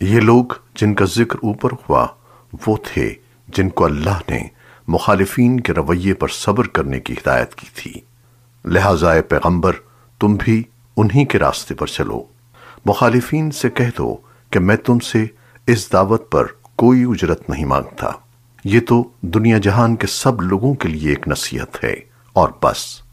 یہ لوگ جن کا ذکر اوپر ہوا، وہ تھے جن کو اللہ نے مخالفین کے رویے پر صبر کرنے کی ہدایت کی تھی۔ لہٰذا اے پیغمبر، تم بھی انہی کے راستے پر چلو۔ مخالفین سے کہہ دو کہ میں تم سے اس دعوت پر کوئی اجرت نہیں مانگتا۔ یہ تو دنیا جہان کے سب لوگوں کے لیے ایک نصیحت ہے اور بس۔